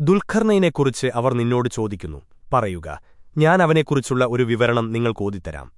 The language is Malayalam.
ദുൽഖർണയിനെക്കുറിച്ച് അവർ നിന്നോട് ചോദിക്കുന്നു പറയുക ഞാൻ അവനെക്കുറിച്ചുള്ള ഒരു വിവരണം നിങ്ങൾക്ക് ഓതിത്തരാം.